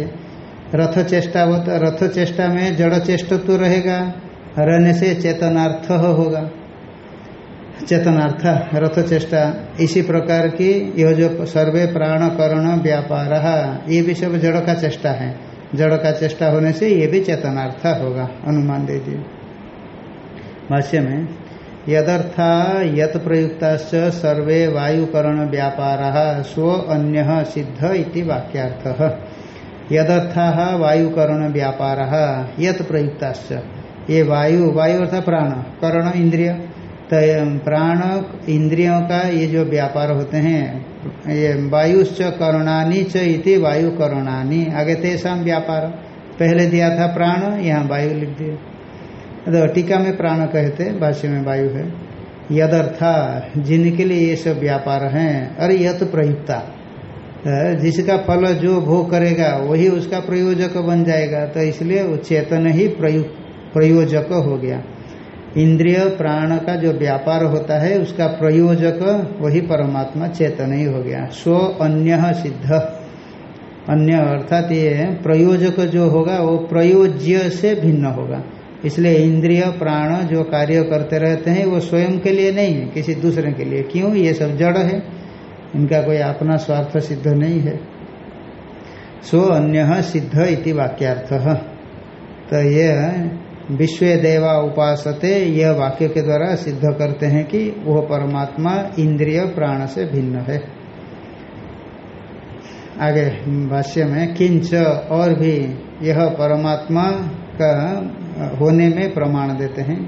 रथ चेष्टावत रथ चेष्टा में जड़ चेष्ट तो रहेगा, रहने से चेतनार्थ होगा। चेतनार्थ, रथ चेष्टा, इसी प्रकार की यह जो सर्वे प्राण करण व्यापार, ये भी सब जड़ का चेष्टा है। जड़ का चेष्टा होने से ये भी चेतनार्थ होगा, अनुमान दे दिए। भाष्य में यदर्था यत प्रयुक्ता सर्वे वायुकरण व्यापार स्व अन्य सिद्ध इति वाक्यार्थ। यदर्था वायुकरण व्यापार यत प्रयुक्ता ये वायु वायु अर्थात प्राण, करण, इंद्रिय। तो प्राण, इंद्रियों का ये जो व्यापार होते हैं, ये वायुश्च करणानी च इति वायु करणानी आगे तेसाम व्यापार। पहले दिया था प्राण, यहाँ वायु लिख दिए तो टीका में प्राण कहते, भाष्य में वायु है, यदर्था, जिनके लिए ये सब व्यापार हैं, अरे यत प्रयुक्ता जिसका फल जो भोग करेगा, वही उसका प्रयोजक बन जाएगा तो इसलिए वो चेतन ही प्रयुक्त प्रयोजक हो गया। इंद्रिय प्राण का जो व्यापार होता है, उसका प्रयोजक वही परमात्मा चेतन ही हो गया। स्व अन्य सिद्ध। अन्य अर्थात ये प्रयोजक जो होगा, वो प्रयोज्य से भिन्न होगा। इसलिए इंद्रिय, प्राण जो कार्य करते रहते हैं, वो स्वयं के लिए नहीं है, किसी दूसरे के लिए। क्यों? ये सब जड़ है। इनका कोई अपना स्वार्थ सिद्ध नहीं है। सो अन्य सिद्ध इति वाक्यार्थ। तो ये विश्व देवा उपासते, यह वाक्य के द्वारा सिद्ध करते हैं कि वह परमात्मा इंद्रिय, प्राण से भिन्न है। आगे भाष्य में, किंच और भी यह परमात्मा का होने में प्रमाण देते हैं।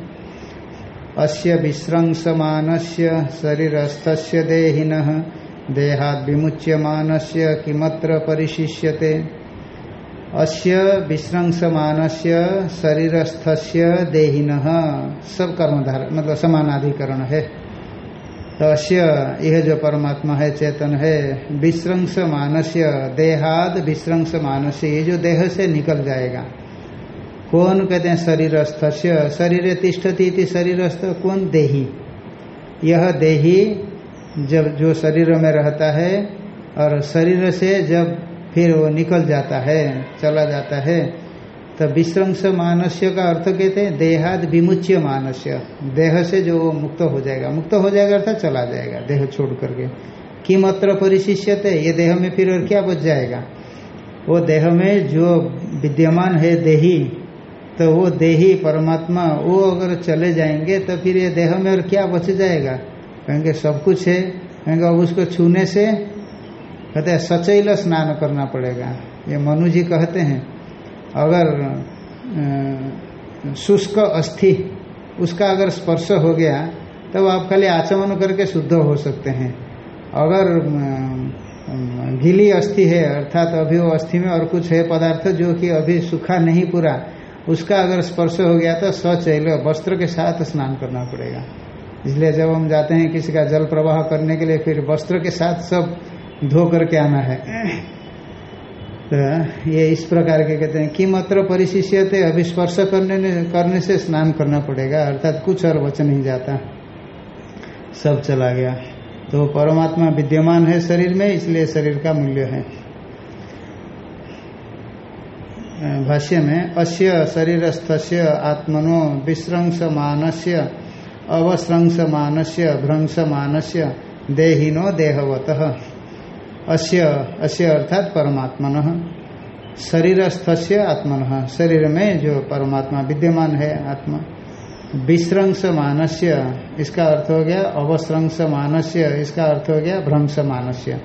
अस्य विश्रंसमान शरीरस्थ देहिन देहाद विमुच्यमान किमत्र परिशिष्यते। अस्य विश्रंसमान से शरीरस्थस्य देहिन, सब कर्मधार मतलब समानाधिकरण है। तो अश्य यह जो परमात्मा है, चेतन है विश्रंस मानस्य देहाद विश्रंस मानस्य ये जो देह से निकल जाएगा कौन कहते हैं शरीरस्थ शरीर तिष्ठती शरीरस्थ कौन? देही। यह देही जब जो शरीर में रहता है और शरीर से जब फिर वो निकल जाता है, चला जाता है तो विश्रंस मानस्य का अर्थ कहते हैं देहाद विमुच्य मानस्य। देह से जो वो मुक्त हो जाएगा। मुक्त हो जाएगा अर्थात चला जाएगा, देह छोड़ करके। किमत्र परिशिष्यते? ये देह में फिर और क्या बच जाएगा? वो देह में जो विद्यमान है देही तो वो देही परमात्मा, वो अगर चले जाएँगे तो फिर ये देह में और क्या बच जाएगा? कहेंगे, सब कुछ है। कहेंगे, अब उसको छूने से कहते हैं, सचैल स्नान करना पड़ेगा। ये मनु जी कहते हैं, अगर शुष्क अस्थि, उसका अगर स्पर्श हो गया, तब तो आप खाली आचमन करके शुद्ध हो सकते हैं। अगर गीली अस्थि है, अर्थात तो अभी वो अस्थि में और कुछ है पदार्थ जो कि अभी सूखा नहीं पूरा उसका अगर स्पर्श हो गया तो स्वचैल वस्त्र के साथ स्नान करना पड़ेगा। इसलिए जब हम जाते हैं किसी का जल प्रवाह करने के लिए, फिर वस्त्र के साथ सब धो करके आना है। तो ये इस प्रकार के कहते हैं कि मात्र परिशिष्यते अभी स्पर्श करने करने से स्नान करना पड़ेगा, अर्थात कुछ और बच नहीं जाता। सब चला गया। तो परमात्मा विद्यमान है शरीर में, इसलिए शरीर का मूल्य है। भाष्य में अस्य शरीरस्थस्य आत्मनो विश्रंस मानस्य अवश्रंस मानस्य भ्रंश मानस्य देहिनो देहवत। अस्य अस्य अर्थात परमात्मन। शरीरस्थस्य आत्मन। शरीर में जो परमात्मा विद्यमान है आत्मा। विश्रंस मानस्य इसका अर्थ हो गया अवश्रंस मानस्य इसका अर्थ हो गया भ्रंश मानस्य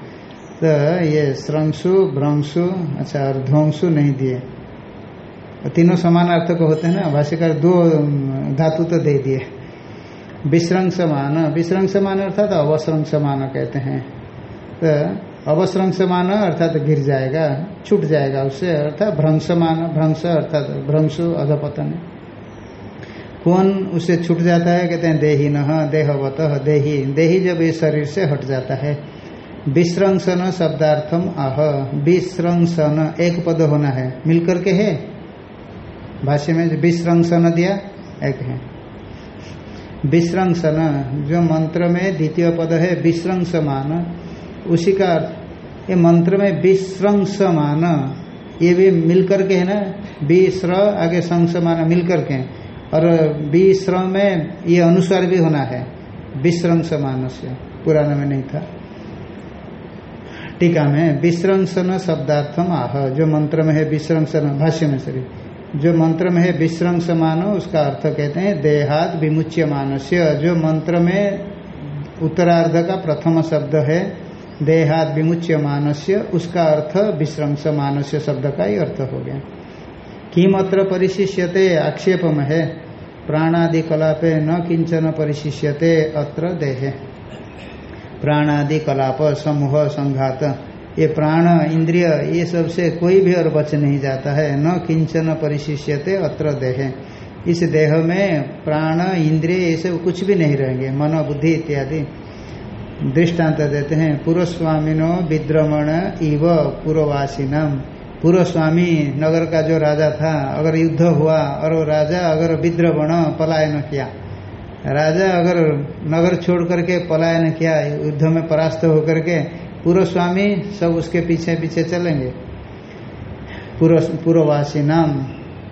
तो ये श्रंसु भ्रंशु अच्छा और ध्वंसु नहीं दिए। तीनों समान अर्थ को होते हैं ना, भाष्यकार दो धातु तो दे दिए। विश्रंग समान विश्रंग समान अर्थात अवश्रंस समान कहते हैं। तो अवश्रंसमान अर्थात गिर जाएगा, छूट जाएगा उससे, अर्थात भ्रंशमान भ्रंश अर्थात भ्रंश अधपतन। कौन उससे छूट जाता है? कहते हैं देही न देहवत, देही। देही जब इस शरीर से हट जाता है। विश्रंसन शब्दार्थम आह। विश्रंसन, एक पद होना है। मिलकर के है? भाष्य में विश्रंसन दिया, एक है। विश्रंसन, जो मंत्र में द्वितीय पद है, विश्रंसमान, उसी का ये मंत्र में विश्रंसमान, ये भी मिलकर के है ना, विश्र, आगे संसमान मिलकर के, और विश्र में ये अनुसार भी होना है, विश्रंसमान से पुराना में नहीं था। टीका में, विश्रंसन शब्दार्थम आह, जो मंत्र में है, विश्रंसन, भाष्य में सरी जो मंत्र में है विश्रंसमान उसका अर्थ कहते हैं देहात विमुच्य मानस्य जो मंत्र में उत्तरार्ध का प्रथम शब्द है, देहाद विमुच्य मानस्य उसका अर्थ विश्रंस मानस्य शब्द का ही अर्थ हो गया। किमत्र परिशिष्यते आक्षेप है। प्राणादि कलापे न किंचन परिशिष्यते, अत्र देहे। प्राणादि कलाप समूह, संघात। ये प्राण, इंद्रिय, ये सबसे कोई भी और बच नहीं जाता है। न किंचन परिशिष्यते, अत्र देहे। इस देह में प्राण, इंद्रिय, ये सब कुछ भी नहीं रहेंगे। मन, बुद्धि इत्यादि। दृष्टांत देते हैं, पुरस्वामिनो विद्रमण इव पूर्ववासीनम पूर्वस्वामी नगर का जो राजा था, अगर युद्ध हुआ, और राजा अगर विद्रवण पलायन किया। राजा अगर नगर छोड़ करके पलायन किया, युद्ध में परास्त होकर के पूर्वस्वामी सब उसके पीछे पीछे चलेंगे। पूर्ववासी नाम।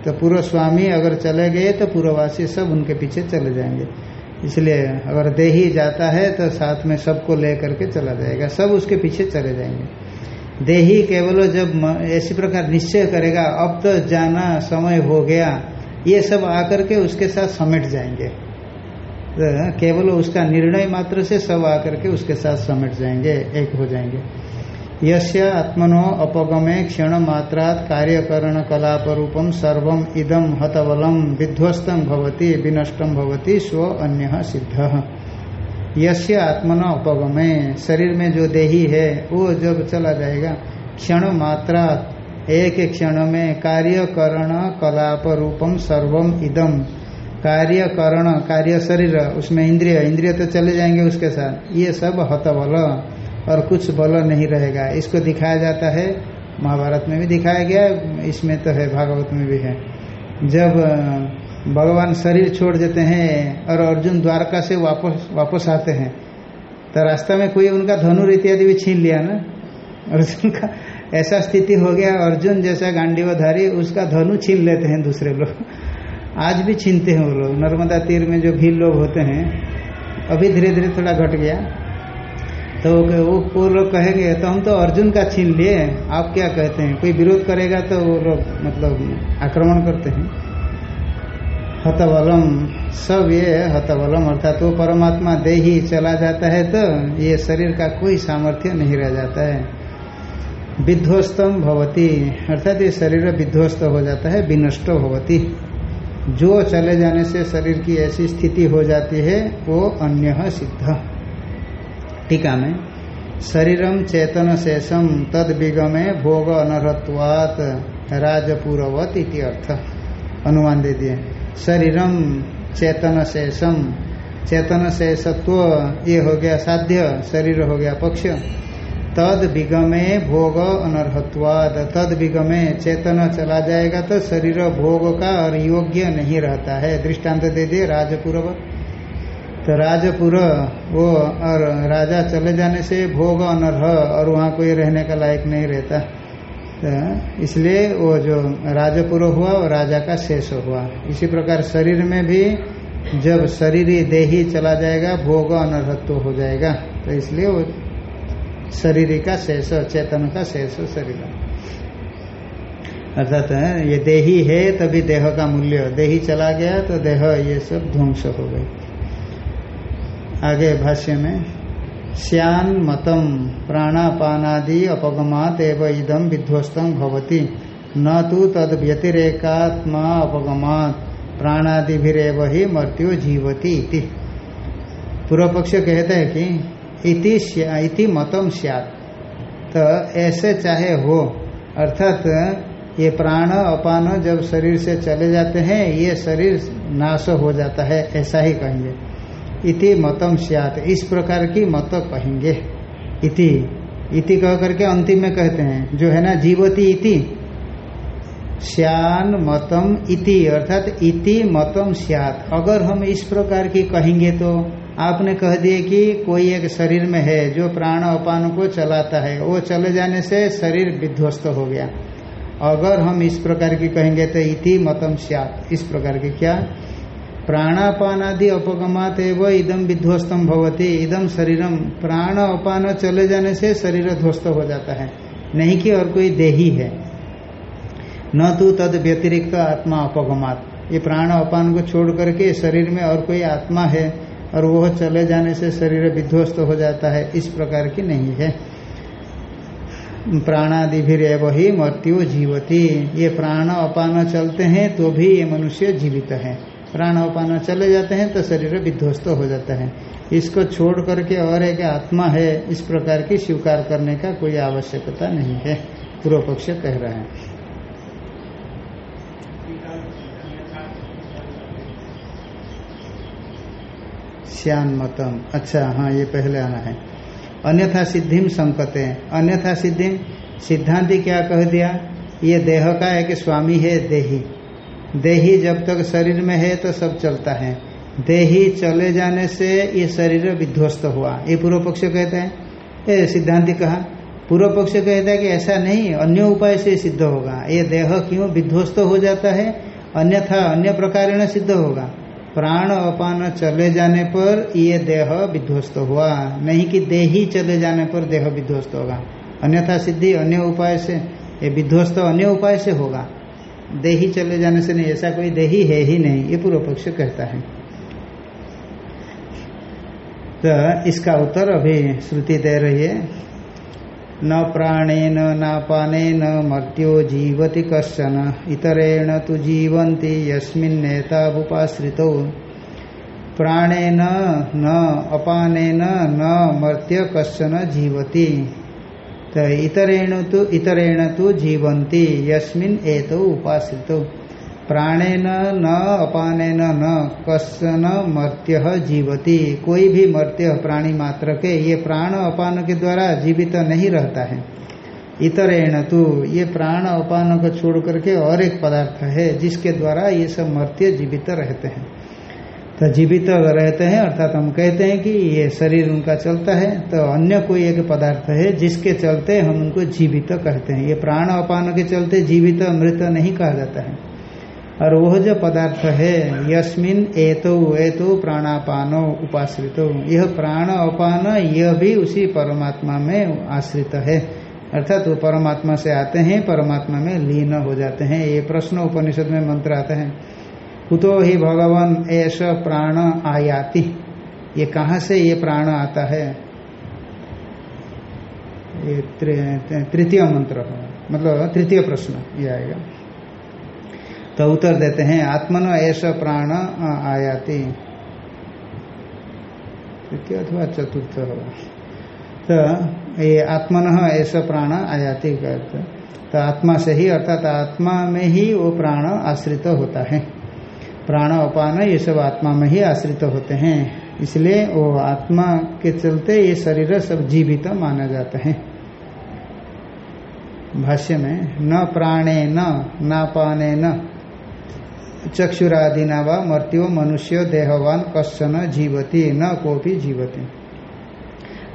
तो पूर्व स्वामी अगर चले गए तो पूर्ववासी सब उनके पीछे चले जाएँगे। इसलिए अगर देही जाता है तो साथ में सबको ले करके चला जाएगा। सब उसके पीछे चले जाएँगे। देही केवल जब ऐसी प्रकार निश्चय करेगा, अब तो जाना समय हो गया। ये सब आकर के उसके साथ समेट जाएँगे। केवल उसका निर्णय मात्र से सब आकर के उसके साथ समेट जाएँगे, एक हो जाएँगे। यस्य आत्मनो अपगमे क्षण मात्रात कार्यकरण कलाप रूपम सर्व इदम हतवलम विध्वस्तम भवती विनष्टम भवती, स्व अन्य सिद्ध। यस्य आत्मनो अपगमे, शरीर में जो देही है, वो जब चला जाएगा, क्षण मात्रा एक एक क्षण में कार्यकरण कलाप रूपम सर्वम इदम कार्यकरण कार्य शरीर उसमें इंद्रिय इंद्रिय तो चले जाएँगे उसके साथ। ये सब हत बल और कुछ बल नहीं रहेगा। इसको दिखाया जाता है, महाभारत में भी दिखाया गया इसमें तो है, भागवत में भी है। जब भगवान शरीर छोड़ देते हैं, और अर्जुन द्वारका से वापस वापस आते हैं तो रास्ता में कोई उनका धनुर इत्यादि भी छीन लिया ना? अर्जुन का ऐसा स्थिति हो गया, अर्जुन जैसा गांडीवधारी उसका धनु छीन लेते हैं दूसरे लोग। आज भी छीनते हैं वो लोग। नर्मदा तीर में जो भीड़ लोग होते हैं, अभी धीरे धीरे थोड़ा घट गया। तो वो वो लोग कहेंगे तो हम तो अर्जुन का छीन लिए आप क्या कहते हैं? कोई विरोध करेगा तो वो लोग मतलब आक्रमण करते हैं। हतवलम सब ये हतवलम अर्थात वो परमात्मा दे ही चला जाता है तो ये शरीर का कोई सामर्थ्य नहीं रह जाता है। विध्वस्तम भवती, अर्थात ये शरीर विध्वस्त हो जाता है, विनष्ट भवती। जो चले जाने से शरीर की ऐसी स्थिति हो जाती है, वो अन्य सिद्ध। टीका में शरीरम चेतन शेषम तद विगमे भोग अनरत्वात राजपूर्वत इति अर्थ। अनुमान दे दिए। शरीरम चेतन शेषम चेतन शेषत्व ये हो गया साध्य, शरीर हो गया पक्ष। तद विगमे भोग अनर्हत्वाद। तद विगमे चेतन चला जाएगा तो शरीर भोग का और योग्य नहीं रहता है। दृष्टांत दे दिए राजपूर्व। तो राजपुर, वो और राजा चले जाने से भोग अनर्ह और वहाँ कोई रहने का लायक नहीं रहता। तो इसलिए वो जो राजपुर हुआ और राजा का शेष हुआ। इसी प्रकार शरीर में भी जब शरीर देही चला जाएगा, भोग अनर्हत्व हो जाएगा। तो इसलिए वो शरीर का शेष चेतन का शेष शरीर। अर्थात ये देही है तभी देह का मूल्य, देही चला गया तो देह ये सब ध्वंस हो गए। आगे भाष्य में, श्यान मतम प्राणापानादि अपगमात एव इदम विध्वस्तम भवती। न तो तद व्यतिरेकात्मा अपगमात, प्राणादिभिरेव ही मृत्यु जीवती पूर्व पक्ष कहते हैं कि इति, इति मतम सियात। तो ऐसे चाहे हो अर्थात ये प्राण अपान जब शरीर से चले जाते हैं ये शरीर नाश हो जाता है ऐसा ही कहेंगे। इति मतम सियात। इस प्रकार की मत कहेंगे। इति। इति कह करके अंतिम में कहते हैं जो है ना जीवती इति। श्यान मतम इति अर्थात इति मतम सियात। अगर हम इस प्रकार की कहेंगे तो आपने कह दिए कि कोई एक शरीर में है, जो प्राण अपान को चलाता है, वो चले जाने से शरीर विध्वस्त हो गया। अगर हम इस प्रकार की कहेंगे तो इति मतम सियात। इस प्रकार की क्या? प्राणापान आदि अपगमात एवं इदम विध्वस्तम भवती। इदम शरीरम प्राण अपान चले जाने से शरीर ध्वस्त हो जाता है। नहीं कि और कोई देही है। न तो तद व्यतिरिक्त आत्मा अपगमात। ये प्राण अपान को छोड़ करके शरीर में और कोई आत्मा है और वह चले जाने से शरीर विध्वस्त हो जाता है। इस प्रकार की नहीं है। प्राणादि भी रेव ही मृत्यु जीवती। ये प्राण अपान चलते हैं तो भी ये मनुष्य जीवित है। प्राण अपान चले जाते हैं तो शरीर विध्वस्त हो जाता है। इसको छोड़ करके और एक आत्मा है, इस प्रकार की स्वीकार करने का कोई आवश्यकता नहीं है। पूर्व पक्ष कह रहे हैं। श्यान मतम। अच्छा हाँ ये पहले आना है। अन्यथा सिद्धिम संकते अन्यथा सिद्धिम सिद्धांति क्या कह दिया? ये देह का एक स्वामी है, देही। देही जब तक शरीर में है तो सब चलता है। देही चले जाने से ये शरीर विध्वस्त हुआ। ये पूर्व पक्ष कहते हैं। ये सिद्धांति कहा, पूर्व पक्ष कहता है कि ऐसा नहीं, अन्य उपाय से सिद्ध होगा। ये देह क्यों विध्वस्त हो जाता है? अन्यथा अन्य प्रकार सिद्ध होगा। प्राण अपान चले जाने पर ये देह विध्वस्त हुआ। नहीं कि देही चले जाने पर देह विध्वस्त होगा। अन्यथा सिद्धि अन्य उपाय से, ये विध्वस्त अन्य उपाय से होगा। देही चले जाने से नहीं, ऐसा कोई देही है ही नहीं, ये पूर्व पक्ष कहता है। तो इसका उत्तर अभी श्रुति दे रही है। न प्राणेन, न पानेन मर्त्यो जीवति कशन इतरेण तो जीवंती यस्मिन्नेतावुपाश्रित प्राणेन न, अपानेन न, मर्त्य कशन जीवती। तो इतरेण तो इतरेण तो जीवंती यस्मिन उपासित प्राणेन न, अपानेन न कसन मर्त्य जीवती। कोई भी मर्त्य प्राणी मात्र के, ये प्राण अपान के द्वारा जीवित नहीं रहता है। इतरेण तो ये प्राण अपान को छोड़ करके और एक पदार्थ है, जिसके द्वारा ये सब मर्त्य जीवित रहते हैं। तो जीवित रहते हैं, अर्थात हम कहते हैं कि ये शरीर उनका चलता है तो अन्य कोई एक पदार्थ है, जिसके चलते हम उनको जीवित कहते हैं। ये प्राण अपान के चलते जीवित, मृत नहीं कहा जाता है। और वह जो पदार्थ है। यस्मिन एतो एतो प्राणापानो उपाश्रितो। यह प्राण अपान, यह भी उसी परमात्मा में आश्रित है। अर्थात वो परमात्मा से आते हैं, परमात्मा में लीन हो जाते हैं। ये प्रश्न उपनिषद में मंत्र आते हैं। कुतो ही भगवान ऐसा प्राण आयाति। ये कहाँ से ये प्राण आता है? ये तृतीय मंत्र। मतलब तृतीय प्रश्न ये आएगा। तो उत्तर देते हैं, आत्मन ऐसा प्राण आयाति। तृतीय अथवा चतुर्थ होगा। तो ये आत्मन ऐसा प्राण, आयाति का तो आत्मा से ही, अर्थात आत्मा में ही वो प्राण आश्रित होता है। प्राण अपान ये सब आत्मा में ही आश्रित होते हैं। इसलिए वो आत्मा के चलते ये शरीर सब जीवित माना जाता है। भाष्य में, न प्राणे न नापाने न चक्षुरादिना व मर्त्यो मनुष्य देहवान कश्चन जीवती, न कोपी जीवती।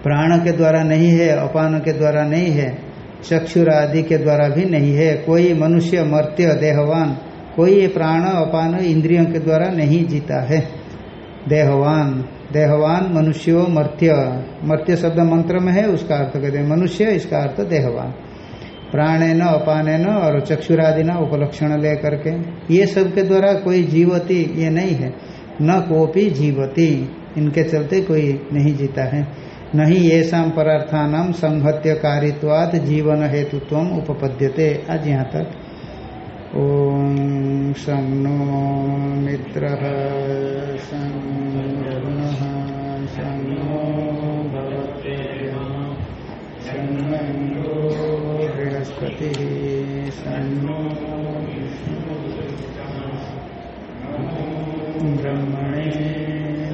प्राण के द्वारा नहीं है, अपान के द्वारा नहीं है, चक्षुरादि के द्वारा भी नहीं है। कोई मनुष्य मर्त्य देहवान, कोई प्राण अपान इंद्रियों के द्वारा नहीं जीता है। देहवान देहवान मनुष्यो मर्त्य। मर्त्य शब्द मंत्र में है, उसका अर्थ कहते हैं मनुष्य, इसका अर्थ देहवान। प्राणे न न और चक्षुरादि न उपलक्षण ले करके ये सब के द्वारा कोई जीवती ये नहीं है। न कोपी जीवती। इनके चलते कोई नहीं जीता है। नहीं ये शाम परार्थान संहत्य कारित्वात जीवन हेतुत्व उपपद्यते। आज यहाँ तक। ॐ शं नो मित्रः। नो बृहस्पतिः शन्नो ब्रह्मणे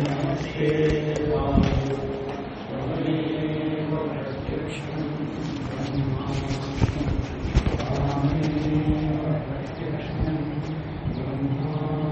नमस्ते।